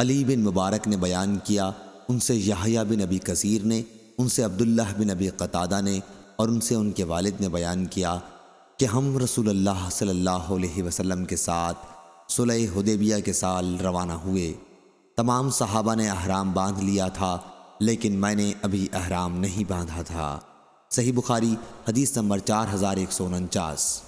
علی بن مبارک نے بیان کیا، ان سے یحییٰ بن نبی کثیر نے، ان سے عبداللہ بن نبی قطادہ نے اور ان سے ان کے والد نے بیان کیا کہ ہم رسول اللہ صلی اللہ علیہ وسلم کے ساتھ صلح حدیبیہ کے سال روانہ ہوئے۔ تمام صحابہ نے احرام باندھ لیا تھا، لیکن میں نے ابھی احرام نہیں باندھا تھا۔ صحیح بخاری، حدیث نمبر چار ہزار ایک سو انچاس۔